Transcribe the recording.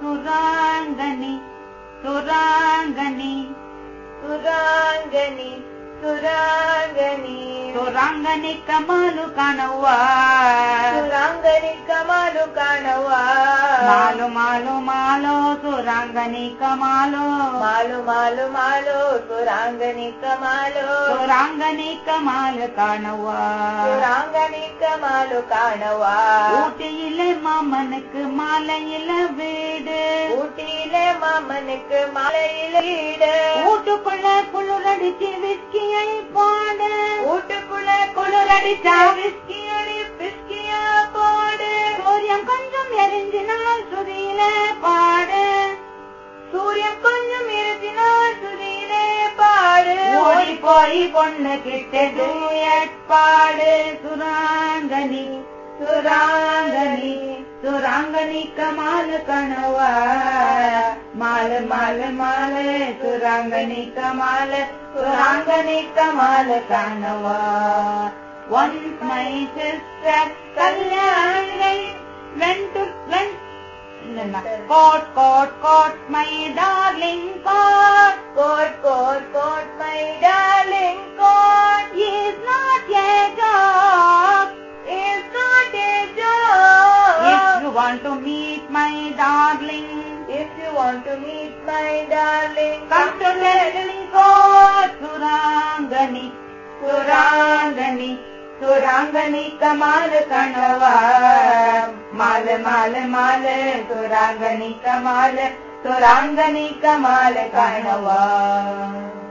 सुराङ्गनि सुराङ्गनि सुराङ्गनि ङ्गनि सुराङ्गीरङ्गी कमालु काणी कमालु कानवालु मालो मालो सुरङ्गनि कमालो। मालु मालो मालो सुरङ्गी कमालो। रङ्गनि कमाल काणी कमालो काणवा மாமனுக்கு மாலையில வீடு. ஊட்டியில மாமனுக்கு மலையில வீடு. வீட்டுக்குள்ள குளிரடிச்சு விஸ்கியை பாடு. வீட்டுக்குள்ள குளிரடிச்சா விஸ்கி அடி பிஸ்கியா போடு. சூரியன் கொஞ்சம் எரிஞ்சினால் சுதியில பாடு. சூரியன் கொஞ்சம் இருந்தினால் சுதியிலே பாடு. ஓடி போய் பொண்ணு கிட்ட டூயட் பாடு. சுராங்கனி ङ्गी सुराङ्गी कमाल माल सुराङ्गणी कमाल सुराङ्गणी कमाल कनवान् मै चित्र कल्याण कोट कोट् quote my darling want to meet my darling, If you want to meet my darling, come to darling court. Surangani, Surangani, Surangani kamal kanava. Mal, mal, mal, Surangani kamal, Surangani kamal kanava.